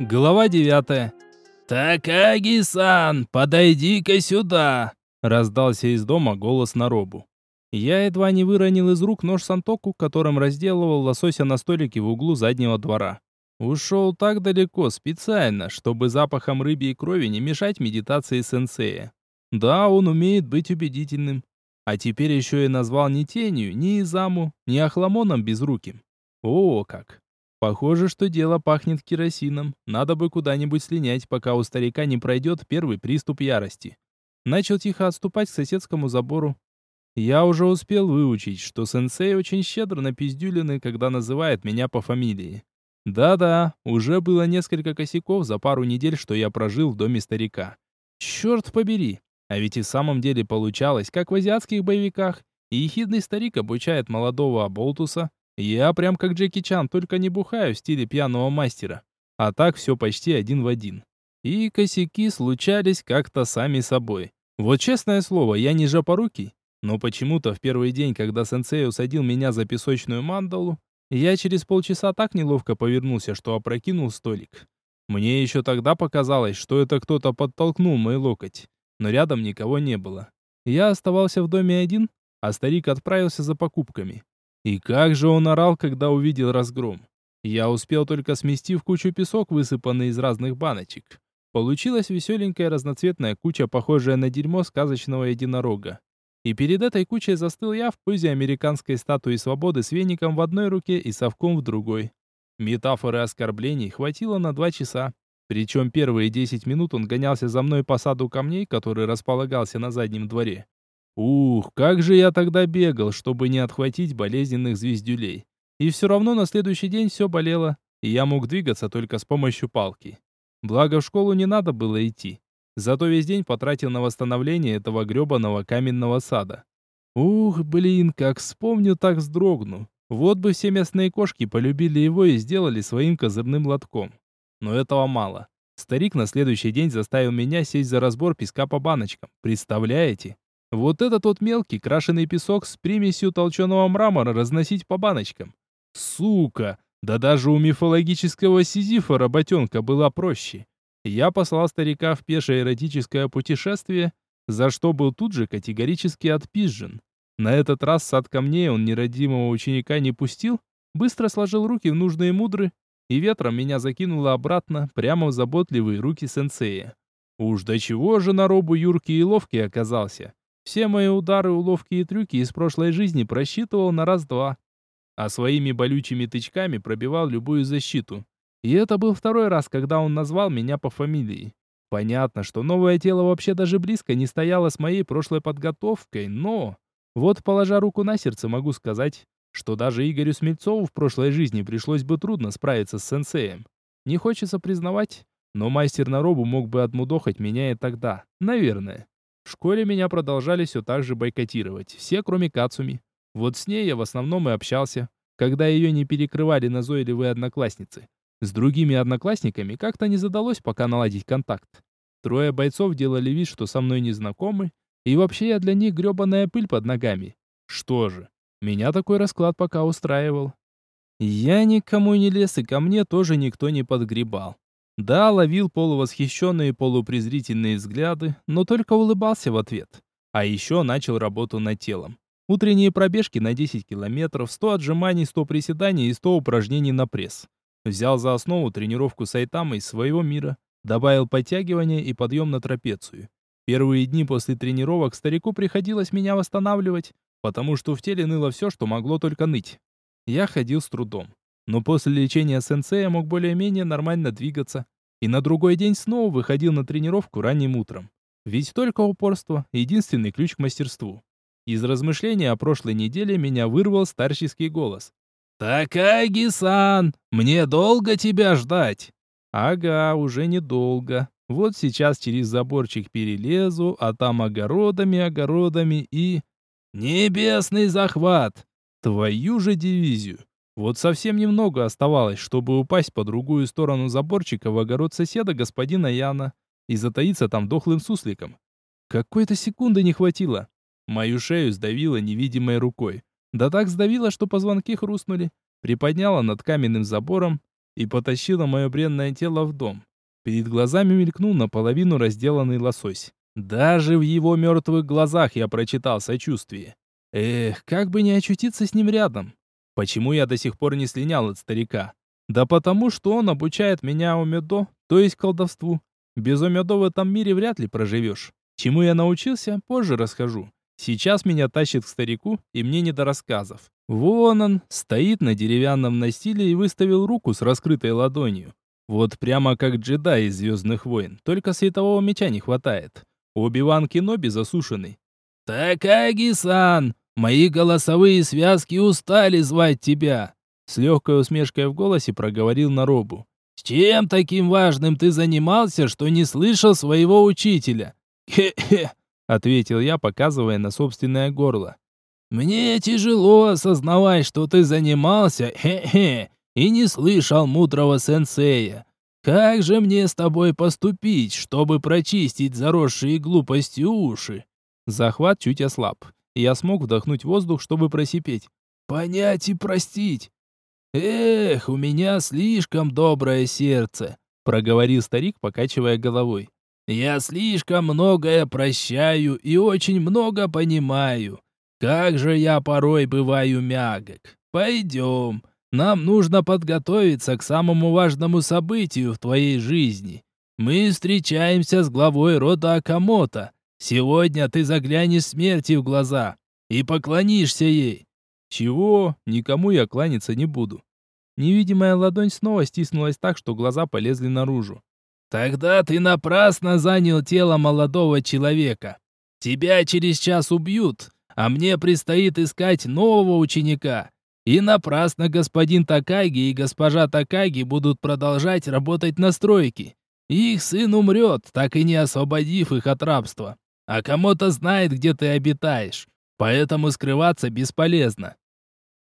Глава 9. «Такаги-сан, подойди-ка сюда!» Раздался из дома голос Наробу. Я едва не выронил из рук нож Сантоку, которым разделывал лосося на столике в углу заднего двора. Ушел так далеко специально, чтобы запахом рыбьей крови не мешать медитации сенсея. Да, он умеет быть убедительным. А теперь еще и назвал не тенью, ни Изаму, ни Ахламоном безруким. О, как! Похоже, что дело пахнет керосином. Надо бы куда-нибудь слинять, пока у старика не пройдет первый приступ ярости. Начал тихо отступать к соседскому забору. Я уже успел выучить, что сенсей очень щедро на пиздюлины, когда называет меня по фамилии. Да-да, уже было несколько косяков за пару недель, что я прожил в доме старика. Черт побери! А ведь и в самом деле получалось, как в азиатских боевиках. И ехидный старик обучает молодого Аболтуса, я прям как Джеки Чан, только не бухаю в стиле пьяного мастера. А так все почти один в один. И косяки случались как-то сами собой. Вот честное слово, я не жопорукий, но почему-то в первый день, когда сенсей усадил меня за песочную мандалу, я через полчаса так неловко повернулся, что опрокинул столик. Мне еще тогда показалось, что это кто-то подтолкнул мой локоть, но рядом никого не было. Я оставался в доме один, а старик отправился за покупками. И как же он орал, когда увидел разгром. Я успел только смести в кучу песок, высыпанный из разных баночек. Получилась веселенькая разноцветная куча, похожая на дерьмо сказочного единорога. И перед этой кучей застыл я в позе американской статуи свободы с веником в одной руке и совком в другой. Метафоры оскорблений хватило на два часа. Причем первые десять минут он гонялся за мной по саду камней, который располагался на заднем дворе. Ух, как же я тогда бегал, чтобы не отхватить болезненных звездюлей. И все равно на следующий день все болело, и я мог двигаться только с помощью палки. Благо в школу не надо было идти. Зато весь день потратил на восстановление этого гребаного каменного сада. Ух, блин, как вспомню, так вздрогну. Вот бы все местные кошки полюбили его и сделали своим козырным лотком. Но этого мало. Старик на следующий день заставил меня сесть за разбор песка по баночкам. Представляете? Вот этот тот мелкий крашеный песок с примесью толченого мрамора разносить по баночкам. Сука! Да даже у мифологического Сизифа работенка была проще. Я послал старика в пешее эротическое путешествие, за что был тут же категорически отпизжен. На этот раз сад камней он нерадимого ученика не пустил, быстро сложил руки в нужные мудры, и ветром меня закинуло обратно, прямо в заботливые руки сенсея. Уж до чего же на робу юркий и ловкий оказался. Все мои удары, уловки и трюки из прошлой жизни просчитывал на раз-два. А своими болючими тычками пробивал любую защиту. И это был второй раз, когда он назвал меня по фамилии. Понятно, что новое тело вообще даже близко не стояло с моей прошлой подготовкой, но... Вот, положа руку на сердце, могу сказать, что даже Игорю Смельцову в прошлой жизни пришлось бы трудно справиться с сенсеем. Не хочется признавать, но мастер на робу мог бы отмудохать меня и тогда. Наверное. В школе меня продолжали все так же бойкотировать, все кроме Кацуми. Вот с ней я в основном и общался, когда ее не перекрывали назойливые одноклассницы. С другими одноклассниками как-то не задалось пока наладить контакт. Трое бойцов делали вид, что со мной не знакомы, и вообще я для них гребаная пыль под ногами. Что же, меня такой расклад пока устраивал. Я никому не лез, и ко мне тоже никто не подгребал. Да, ловил полувосхищенные полупрезрительные взгляды, но только улыбался в ответ. А еще начал работу над телом. Утренние пробежки на 10 километров, 100 отжиманий, 100 приседаний и 100 упражнений на пресс. Взял за основу тренировку сайтама из своего мира, добавил подтягивания и подъем на трапецию. Первые дни после тренировок старику приходилось меня восстанавливать, потому что в теле ныло все, что могло только ныть. Я ходил с трудом но после лечения сенсея мог более-менее нормально двигаться. И на другой день снова выходил на тренировку ранним утром. Ведь только упорство – единственный ключ к мастерству. Из размышления о прошлой неделе меня вырвал старческий голос. «Такаги-сан, мне долго тебя ждать?» «Ага, уже недолго. Вот сейчас через заборчик перелезу, а там огородами, огородами и...» «Небесный захват! Твою же дивизию! Вот совсем немного оставалось, чтобы упасть по другую сторону заборчика в огород соседа господина Яна и затаиться там дохлым сусликом. Какой-то секунды не хватило. Мою шею сдавило невидимой рукой. Да так сдавило, что позвонки хрустнули. Приподняла над каменным забором и потащила мое бренное тело в дом. Перед глазами мелькнул наполовину разделанный лосось. Даже в его мертвых глазах я прочитал сочувствие. Эх, как бы не очутиться с ним рядом. Почему я до сих пор не слинял от старика? Да потому, что он обучает меня умедо, то есть колдовству. Без умедо в этом мире вряд ли проживешь. Чему я научился, позже расскажу. Сейчас меня тащит к старику, и мне не до рассказов. Вон он, стоит на деревянном настиле и выставил руку с раскрытой ладонью. Вот прямо как джедай из «Звездных войн», только светового меча не хватает. Оби-Ван Кеноби засушенный. «Такаги-сан, мои голосовые связки устали звать тебя!» С легкой усмешкой в голосе проговорил Наробу. «С чем таким важным ты занимался, что не слышал своего учителя?» «Хе-хе», — ответил я, показывая на собственное горло. «Мне тяжело осознавать, что ты занимался, хе-хе, и не слышал мудрого сенсея. Как же мне с тобой поступить, чтобы прочистить заросшие глупостью уши?» Захват чуть ослаб. Я смог вдохнуть воздух, чтобы просипеть. «Понять и простить!» «Эх, у меня слишком доброе сердце», — проговорил старик, покачивая головой. «Я слишком многое прощаю и очень много понимаю. Как же я порой бываю мягок. Пойдем, нам нужно подготовиться к самому важному событию в твоей жизни. Мы встречаемся с главой рода Акамото. Сегодня ты заглянешь смерти в глаза и поклонишься ей. Чего? Никому я кланяться не буду. Невидимая ладонь снова стиснулась так, что глаза полезли наружу. Тогда ты напрасно занял тело молодого человека. Тебя через час убьют, а мне предстоит искать нового ученика. И напрасно господин Такаги и госпожа Такаги будут продолжать работать на стройке. Их сын умрет, так и не освободив их от рабства. А кому-то знает, где ты обитаешь, поэтому скрываться бесполезно.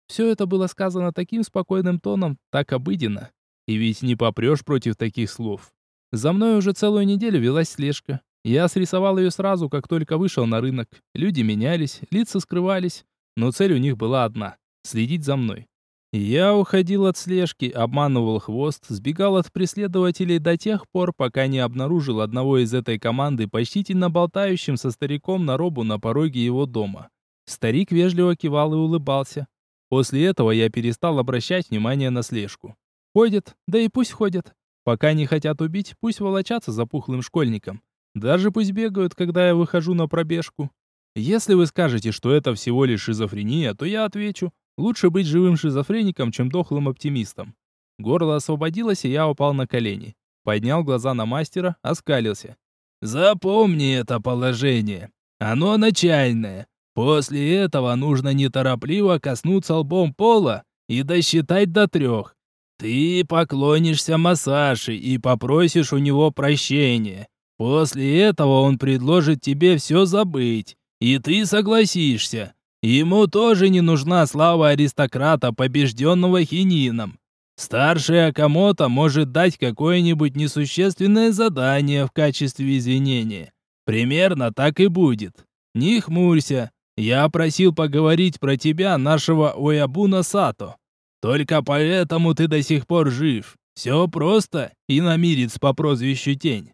Все это было сказано таким спокойным тоном, так обыденно. И ведь не попрешь против таких слов. За мной уже целую неделю велась слежка. Я срисовал ее сразу, как только вышел на рынок. Люди менялись, лица скрывались, но цель у них была одна следить за мной. Я уходил от слежки, обманывал хвост, сбегал от преследователей до тех пор, пока не обнаружил одного из этой команды почтительно болтающим со стариком на робу на пороге его дома. Старик вежливо кивал и улыбался. После этого я перестал обращать внимание на слежку. Ходят, да и пусть ходят. Пока не хотят убить, пусть волочатся за пухлым школьником. Даже пусть бегают, когда я выхожу на пробежку. Если вы скажете, что это всего лишь шизофрения, то я отвечу, Лучше быть живым шизофреником, чем дохлым оптимистом. Горло освободилось, и я упал на колени. Поднял глаза на мастера, оскалился. «Запомни это положение. Оно начальное. После этого нужно неторопливо коснуться лбом пола и досчитать до трех. Ты поклонишься массаже и попросишь у него прощения. После этого он предложит тебе все забыть, и ты согласишься. Ему тоже не нужна слава аристократа, побежденного хинином. Старший Акамото может дать какое-нибудь несущественное задание в качестве извинения. Примерно так и будет. Не хмурься. Я просил поговорить про тебя, нашего Оябуна Сато. Только поэтому ты до сих пор жив. Все просто, и намирец по прозвищу Тень.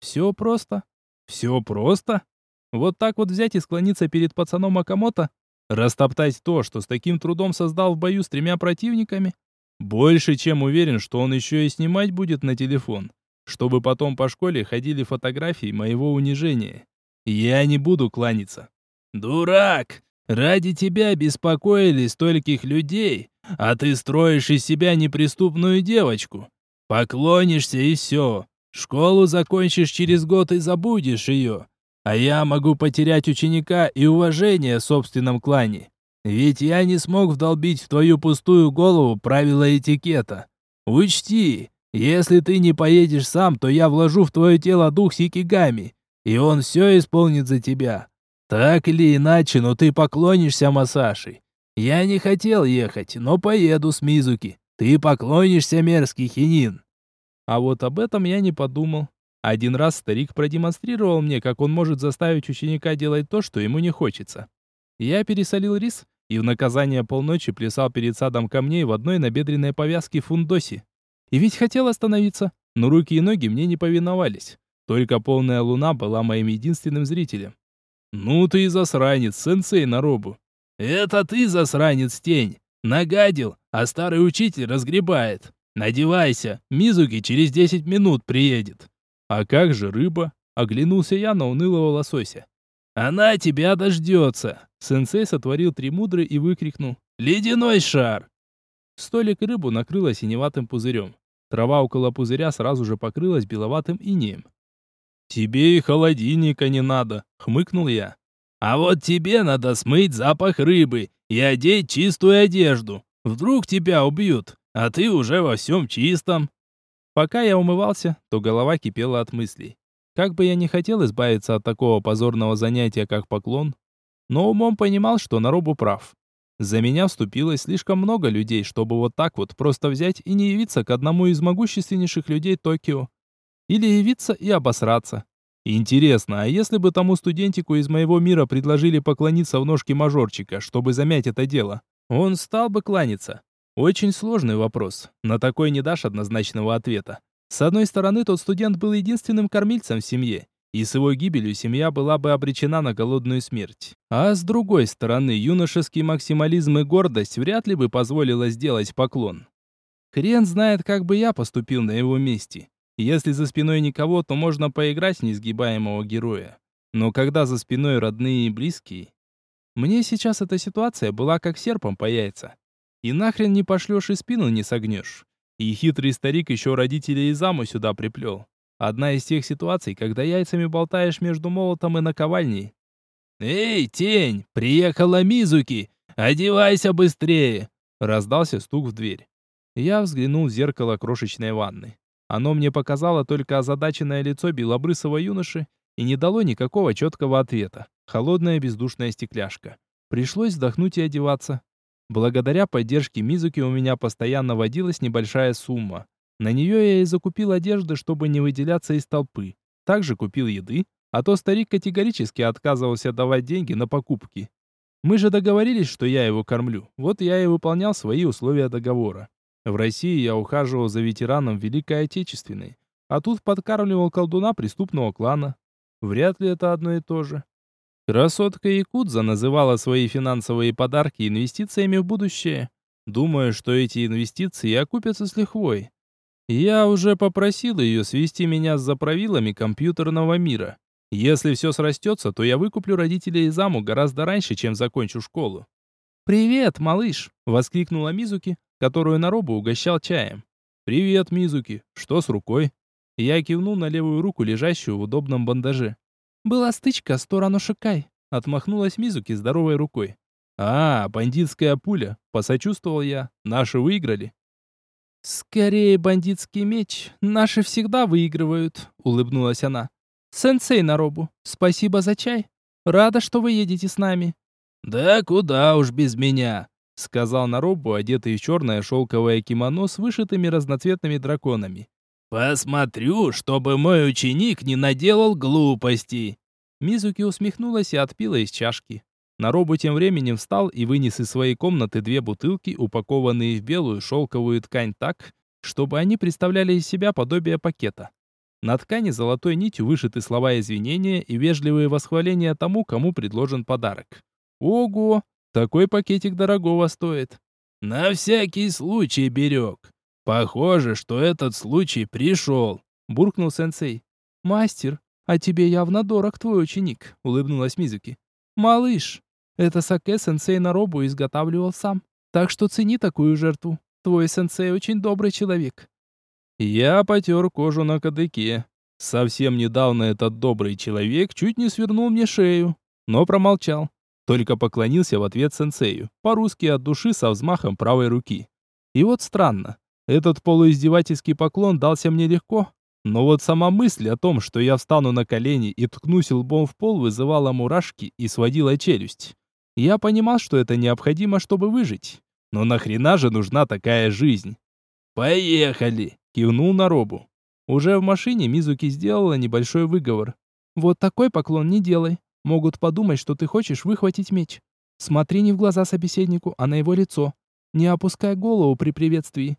Все просто? Все просто? Вот так вот взять и склониться перед пацаном Акамото? Растоптать то, что с таким трудом создал в бою с тремя противниками? Больше чем уверен, что он еще и снимать будет на телефон, чтобы потом по школе ходили фотографии моего унижения. Я не буду кланяться. Дурак! Ради тебя беспокоили стольких людей, а ты строишь из себя неприступную девочку. Поклонишься и все. Школу закончишь через год и забудешь ее. А я могу потерять ученика и уважение в собственном клане. Ведь я не смог вдолбить в твою пустую голову правила этикета. Учти, если ты не поедешь сам, то я вложу в твое тело дух Сикигами, и он все исполнит за тебя. Так или иначе, но ты поклонишься Масаши. Я не хотел ехать, но поеду с Мизуки. Ты поклонишься, мерзкий хинин. А вот об этом я не подумал. Один раз старик продемонстрировал мне, как он может заставить ученика делать то, что ему не хочется. Я пересолил рис и в наказание полночи плясал перед садом камней в одной набедренной повязке фундоси. И ведь хотел остановиться, но руки и ноги мне не повиновались. Только полная луна была моим единственным зрителем. «Ну ты и засранец, сенсей Наробу!» «Это ты, засранец, тень! Нагадил, а старый учитель разгребает! Надевайся, Мизуки через десять минут приедет!» «А как же рыба?» — оглянулся я на унылого лосося. «Она тебя дождется!» Сенсей сотворил три мудры и выкрикнул. «Ледяной шар!» Столик рыбу накрыло синеватым пузырем. Трава около пузыря сразу же покрылась беловатым инеем. «Тебе и холодильника не надо», — хмыкнул я. «А вот тебе надо смыть запах рыбы и одеть чистую одежду. Вдруг тебя убьют, а ты уже во всем чистом». Пока я умывался, то голова кипела от мыслей. Как бы я не хотел избавиться от такого позорного занятия, как поклон, но умом понимал, что Наробу прав. За меня вступилось слишком много людей, чтобы вот так вот просто взять и не явиться к одному из могущественнейших людей Токио. Или явиться и обосраться. Интересно, а если бы тому студентику из моего мира предложили поклониться в ножке мажорчика, чтобы замять это дело, он стал бы кланяться? Очень сложный вопрос. На такой не дашь однозначного ответа. С одной стороны, тот студент был единственным кормильцем в семье, и с его гибелью семья была бы обречена на голодную смерть. А с другой стороны, юношеский максимализм и гордость вряд ли бы позволило сделать поклон. Хрен знает, как бы я поступил на его месте. Если за спиной никого, то можно поиграть в несгибаемого героя. Но когда за спиной родные и близкие... Мне сейчас эта ситуация была как серпом по яйца. И нахрен не пошлешь и спину не согнешь. И хитрый старик еще родителей из заму сюда приплел. Одна из тех ситуаций, когда яйцами болтаешь между молотом и наковальней. «Эй, тень, приехала Мизуки! Одевайся быстрее!» Раздался стук в дверь. Я взглянул в зеркало крошечной ванны. Оно мне показало только озадаченное лицо белобрысого юноши и не дало никакого четкого ответа. Холодная бездушная стекляшка. Пришлось вздохнуть и одеваться. Благодаря поддержке Мизуки у меня постоянно водилась небольшая сумма. На нее я и закупил одежды, чтобы не выделяться из толпы. Также купил еды, а то старик категорически отказывался давать деньги на покупки. Мы же договорились, что я его кормлю. Вот я и выполнял свои условия договора. В России я ухаживал за ветераном Великой Отечественной, а тут подкармливал колдуна преступного клана. Вряд ли это одно и то же. Красотка Якудза называла свои финансовые подарки инвестициями в будущее. Думаю, что эти инвестиции окупятся с лихвой. Я уже попросил ее свести меня с заправилами компьютерного мира. Если все срастется, то я выкуплю родителей из заму гораздо раньше, чем закончу школу. «Привет, малыш!» — воскликнула Мизуки, которую Наробу угощал чаем. «Привет, Мизуки. Что с рукой?» Я кивнул на левую руку, лежащую в удобном бандаже. «Была стычка с Торану Шикай», — отмахнулась Мизуки здоровой рукой. «А, бандитская пуля», — посочувствовал я. «Наши выиграли». «Скорее бандитский меч. Наши всегда выигрывают», — улыбнулась она. «Сенсей Наробу, спасибо за чай. Рада, что вы едете с нами». «Да куда уж без меня», сказал Наробу, одетый в черное шелковое кимоно с вышитыми разноцветными драконами. «Посмотрю, чтобы мой ученик не наделал глупостей!» Мизуки усмехнулась и отпила из чашки. Наробу тем временем встал и вынес из своей комнаты две бутылки, упакованные в белую шелковую ткань так, чтобы они представляли из себя подобие пакета. На ткани золотой нитью вышиты слова извинения и вежливые восхваления тому, кому предложен подарок. Ого, такой пакетик дорогого стоит. На всякий случай берег. Похоже, что этот случай пришел, буркнул сенсей. Мастер, а тебе явно дорог твой ученик, улыбнулась Мизуки. Малыш, это саке сенсей на робу изготавливал сам. Так что цени такую жертву. Твой сенсей очень добрый человек. Я потер кожу на кадыке. Совсем недавно этот добрый человек чуть не свернул мне шею, но промолчал. Только поклонился в ответ сенсею, по-русски от души со взмахом правой руки. И вот странно, этот полуиздевательский поклон дался мне легко, но вот сама мысль о том, что я встану на колени и ткнусь лбом в пол, вызывала мурашки и сводила челюсть. Я понимал, что это необходимо, чтобы выжить. Но нахрена же нужна такая жизнь? «Поехали!» — кивнул на робу. Уже в машине Мизуки сделала небольшой выговор. «Вот такой поклон не делай. Могут подумать, что ты хочешь выхватить меч. Смотри не в глаза собеседнику, а на его лицо. Не опускай голову при приветствии.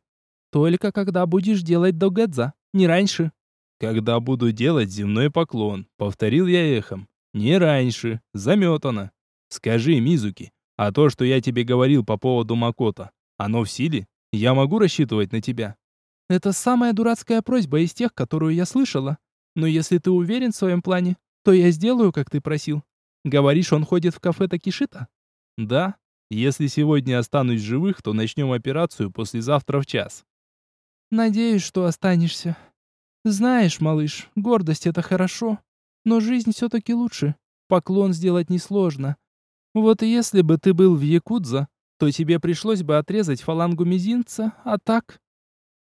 Только когда будешь делать догадза, не раньше. Когда буду делать земной поклон, повторил я эхом. Не раньше, заметано. Скажи, Мизуки, а то, что я тебе говорил по поводу Макота, оно в силе? Я могу рассчитывать на тебя? Это самая дурацкая просьба из тех, которую я слышала. Но если ты уверен в своем плане, то я сделаю, как ты просил. Говоришь, он ходит в кафе Такишита? Да. Если сегодня останусь живых, то начнем операцию послезавтра в час. Надеюсь, что останешься. Знаешь, малыш, гордость это хорошо, но жизнь все-таки лучше. Поклон сделать несложно. Вот если бы ты был в Якудза, то тебе пришлось бы отрезать фалангу мизинца, а так...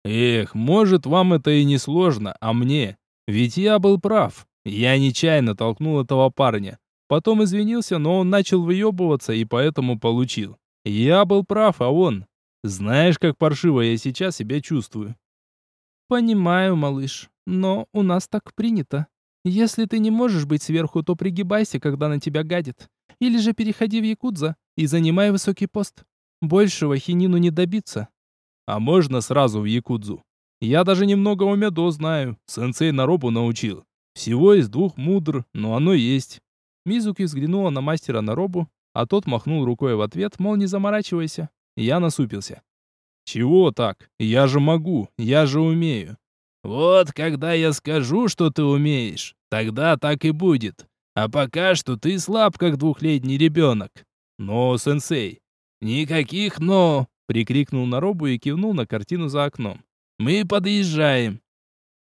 Эх, может, вам это и не сложно, а мне? Ведь я был прав. Я нечаянно толкнул этого парня. Потом извинился, но он начал выебываться и поэтому получил. Я был прав, а он... Знаешь, как паршиво я сейчас себя чувствую. Понимаю, малыш, но у нас так принято. Если ты не можешь быть сверху, то пригибайся, когда на тебя гадит. Или же переходи в якудза и занимай высокий пост. Большего хинину не добиться. А можно сразу в якудзу? Я даже немного о медо знаю. Сенсей на робу научил. Всего из двух мудр, но оно есть. Мизуки взглянула на мастера на робу, а тот махнул рукой в ответ, мол, не заморачивайся. Я насупился. «Чего так? Я же могу, я же умею». «Вот когда я скажу, что ты умеешь, тогда так и будет. А пока что ты слаб, как двухлетний ребенок». «Но, сенсей...» «Никаких «но», — прикрикнул на робу и кивнул на картину за окном. «Мы подъезжаем».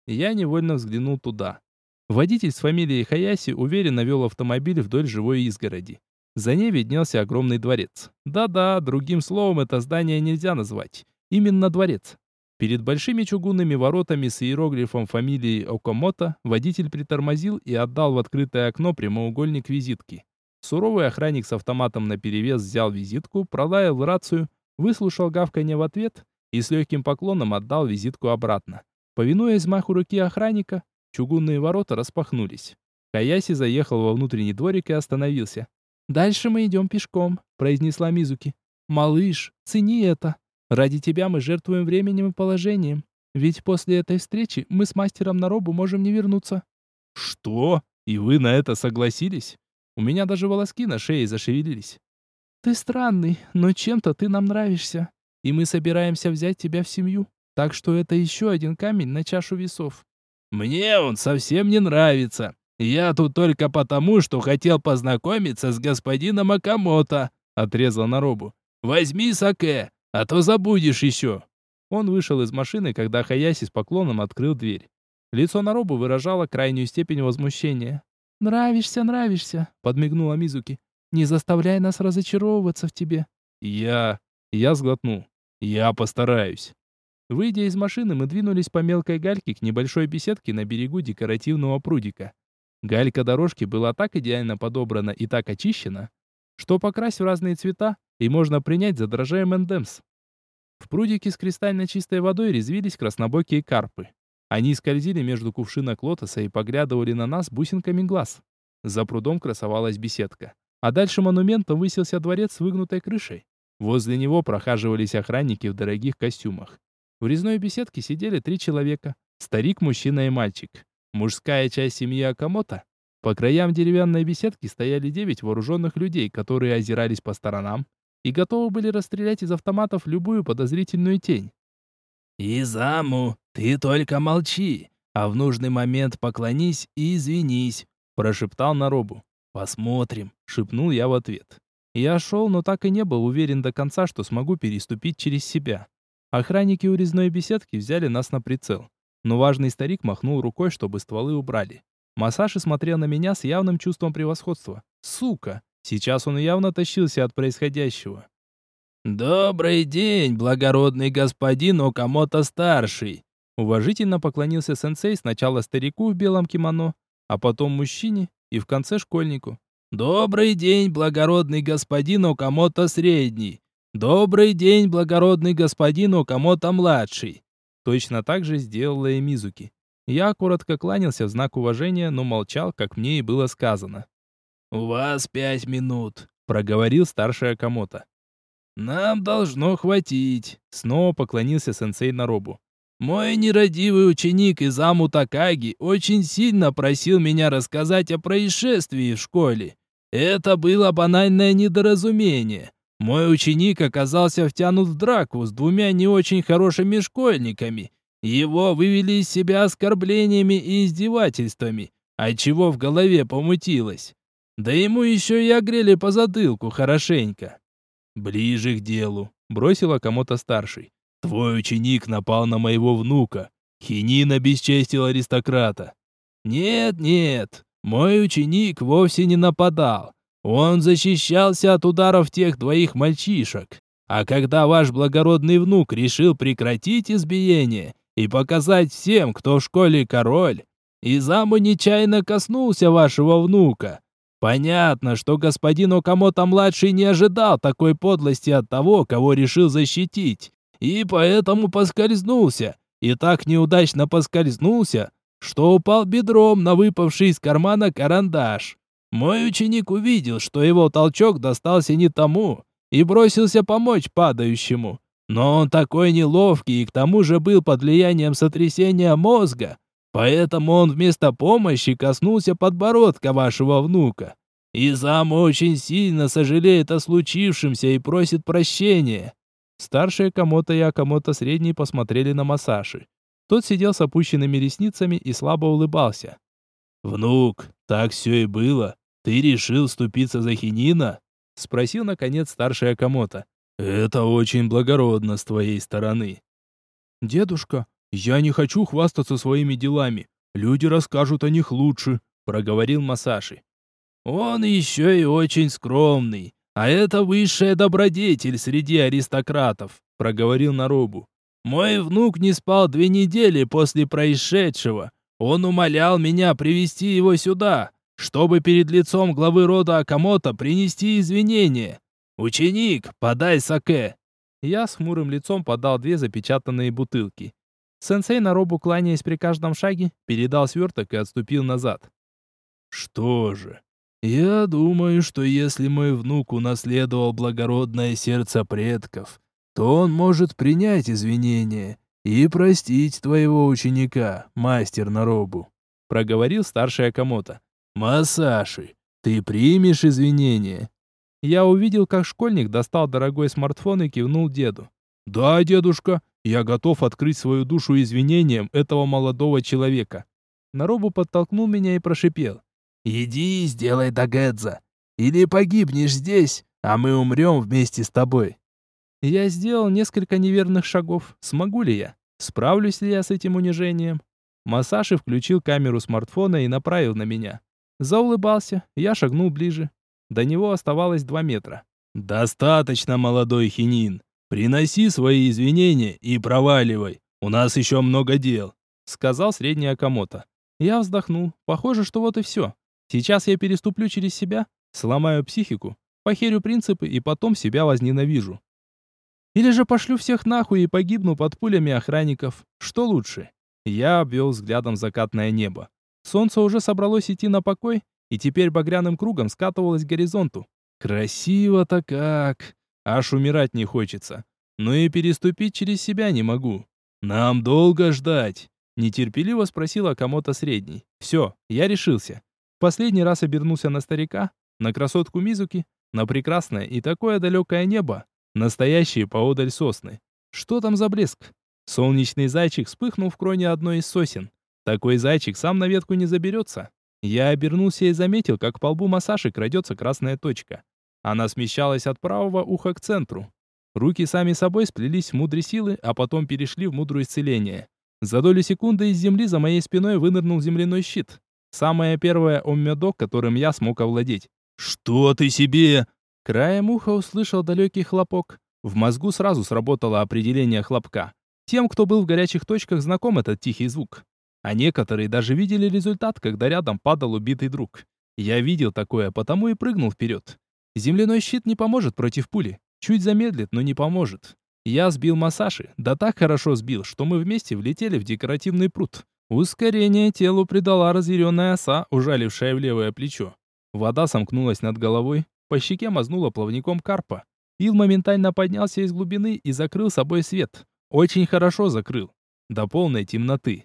Я невольно взглянул туда. Водитель с фамилией Хаяси уверенно вел автомобиль вдоль живой изгороди. За ней виднелся огромный дворец. Да-да, другим словом это здание нельзя назвать. Именно дворец. Перед большими чугунными воротами с иероглифом фамилии Окомото водитель притормозил и отдал в открытое окно прямоугольник визитки. Суровый охранник с автоматом наперевес взял визитку, пролаял рацию, выслушал гавканье в ответ и с легким поклоном отдал визитку обратно. Повинуясь маху руки охранника, чугунные ворота распахнулись. Каяси заехал во внутренний дворик и остановился. «Дальше мы идем пешком», — произнесла Мизуки. «Малыш, цени это. Ради тебя мы жертвуем временем и положением. Ведь после этой встречи мы с мастером на робу можем не вернуться». «Что? И вы на это согласились?» У меня даже волоски на шее зашевелились. «Ты странный, но чем-то ты нам нравишься. И мы собираемся взять тебя в семью. Так что это еще один камень на чашу весов». «Мне он совсем не нравится. «Я тут только потому, что хотел познакомиться с господином Акамото», — отрезал Наробу. «Возьми саке, а то забудешь еще». Он вышел из машины, когда Хаяси с поклоном открыл дверь. Лицо Наробу выражало крайнюю степень возмущения. «Нравишься, нравишься», — подмигнула Мизуки. «Не заставляй нас разочаровываться в тебе». «Я...» Я сглотнул. «Я постараюсь». Выйдя из машины, мы двинулись по мелкой гальке к небольшой беседке на берегу декоративного прудика. Галька дорожки была так идеально подобрана и так очищена, что покрась в разные цвета, и можно принять за дрожжи M&M's. В прудике с кристально чистой водой резвились краснобокие карпы. Они скользили между кувшинок лотоса и поглядывали на нас бусинками глаз. За прудом красовалась беседка. А дальше монументом высился дворец с выгнутой крышей. Возле него прохаживались охранники в дорогих костюмах. В резной беседке сидели три человека. Старик, мужчина и мальчик. Мужская часть семьи Акамото. По краям деревянной беседки стояли девять вооруженных людей, которые озирались по сторонам и готовы были расстрелять из автоматов любую подозрительную тень. «Изаму, ты только молчи, а в нужный момент поклонись и извинись», прошептал Наробу. «Посмотрим», — шепнул я в ответ. Я шел, но так и не был уверен до конца, что смогу переступить через себя. Охранники у резной беседки взяли нас на прицел но важный старик махнул рукой, чтобы стволы убрали. Масаши смотрел на меня с явным чувством превосходства. Сука! Сейчас он явно тащился от происходящего. «Добрый день, благородный господин Окамото-старший!» Уважительно поклонился сенсей сначала старику в белом кимоно, а потом мужчине и в конце школьнику. «Добрый день, благородный господин Окамото-средний! Добрый день, благородный господин Окамото-младший!» Точно так же сделала и Мизуки. Я коротко кланялся в знак уважения, но молчал, как мне и было сказано. «У вас пять минут», — проговорил старший Акамото. «Нам должно хватить», — снова поклонился сенсей Наробу. «Мой нерадивый ученик Изаму Такаги очень сильно просил меня рассказать о происшествии в школе. Это было банальное недоразумение. Мой ученик оказался втянут в драку с двумя не очень хорошими школьниками. Его вывели из себя оскорблениями и издевательствами, отчего в голове помутилось. Да ему еще и огрели по затылку хорошенько. «Ближе к делу», — бросила кому-то старший. «Твой ученик напал на моего внука. Хинин обесчестил аристократа». «Нет, нет, мой ученик вовсе не нападал. Он защищался от ударов тех двоих мальчишек. А когда ваш благородный внук решил прекратить избиение и показать всем, кто в школе король, Изаму нечаянно коснулся вашего внука. Понятно, что господин Окамото-младший не ожидал такой подлости от того, кого решил защитить, и поэтому поскользнулся. И так неудачно поскользнулся, что упал бедром на выпавший из кармана карандаш. Мой ученик увидел, что его толчок достался не тому, и бросился помочь падающему. Но он такой неловкий и к тому же был под влиянием сотрясения мозга, поэтому он вместо помощи коснулся подбородка вашего внука. И сам очень сильно сожалеет о случившемся и просит прощения. Старшие Камото и Акамото средний посмотрели на Масаши. Тот сидел с опущенными ресницами и слабо улыбался. «Внук, так все и было. «Ты решил вступиться за Хинина?» — спросил, наконец, старший Акамото. «Это очень благородно с твоей стороны». «Дедушка, я не хочу хвастаться своими делами. Люди расскажут о них лучше», — проговорил Масаши. «Он еще и очень скромный, а это высшая добродетель среди аристократов», — проговорил Наробу. «Мой внук не спал две недели после происшедшего. Он умолял меня привести его сюда, чтобы перед лицом главы рода Акамото принести извинения. Ученик, подай саке. Я с хмурым лицом подал две запечатанные бутылки. Сенсей на робу, кланяясь при каждом шаге, передал сверток и отступил назад. Что же, я думаю, что если мой внук унаследовал благородное сердце предков, то он может принять извинения и простить твоего ученика, мастер Наробу, проговорил старший Акамото. «Масаши, ты примешь извинения?» Я увидел, как школьник достал дорогой смартфон и кивнул деду. «Да, дедушка, я готов открыть свою душу извинениям этого молодого человека». Наробу подтолкнул меня и прошипел. «Иди и сделай Дагедза, или погибнешь здесь, а мы умрем вместе с тобой». Я сделал несколько неверных шагов. Смогу ли я? Справлюсь ли я с этим унижением? Масаши включил камеру смартфона и направил на меня. Заулыбался, я шагнул ближе. До него оставалось два метра. «Достаточно, молодой хинин. Приноси свои извинения и проваливай. У нас еще много дел», — сказал средний Акамото. Я вздохнул. Похоже, что вот и все. Сейчас я переступлю через себя, сломаю психику, похерю принципы и потом себя возненавижу. Или же пошлю всех нахуй и погибну под пулями охранников. Что лучше? Я обвел взглядом закатное небо. Солнце уже собралось идти на покой, и теперь багряным кругом скатывалось к горизонту. Красиво-то как! Аж умирать не хочется. Но и переступить через себя не могу. Нам долго ждать. Нетерпеливо спросила кому-то средний. Все, я решился. последний раз обернулся на старика, на красотку Мизуки, на прекрасное и такое далекое небо, настоящие поодаль сосны. Что там за блеск? Солнечный зайчик вспыхнул в кроне одной из сосен. Такой зайчик сам на ветку не заберется. Я обернулся и заметил, как по лбу Масаши крадется красная точка. Она смещалась от правого уха к центру. Руки сами собой сплелись в мудрой силы, а потом перешли в мудрое исцеление. За долю секунды из земли за моей спиной вынырнул земляной щит. Самое первое оммедо, которым я смог овладеть. «Что ты себе?» Краем уха услышал далекий хлопок. В мозгу сразу сработало определение хлопка. Тем, кто был в горячих точках, знаком этот тихий звук. А некоторые даже видели результат, когда рядом падал убитый друг. Я видел такое, потому и прыгнул вперед. Земляной щит не поможет против пули. Чуть замедлит, но не поможет. Я сбил Масаши, да так хорошо сбил, что мы вместе влетели в декоративный пруд. Ускорение телу придала разъяренная оса, ужалившая в левое плечо. Вода сомкнулась над головой, по щеке мазнула плавником карпа. Ил моментально поднялся из глубины и закрыл собой свет. Очень хорошо закрыл. До полной темноты.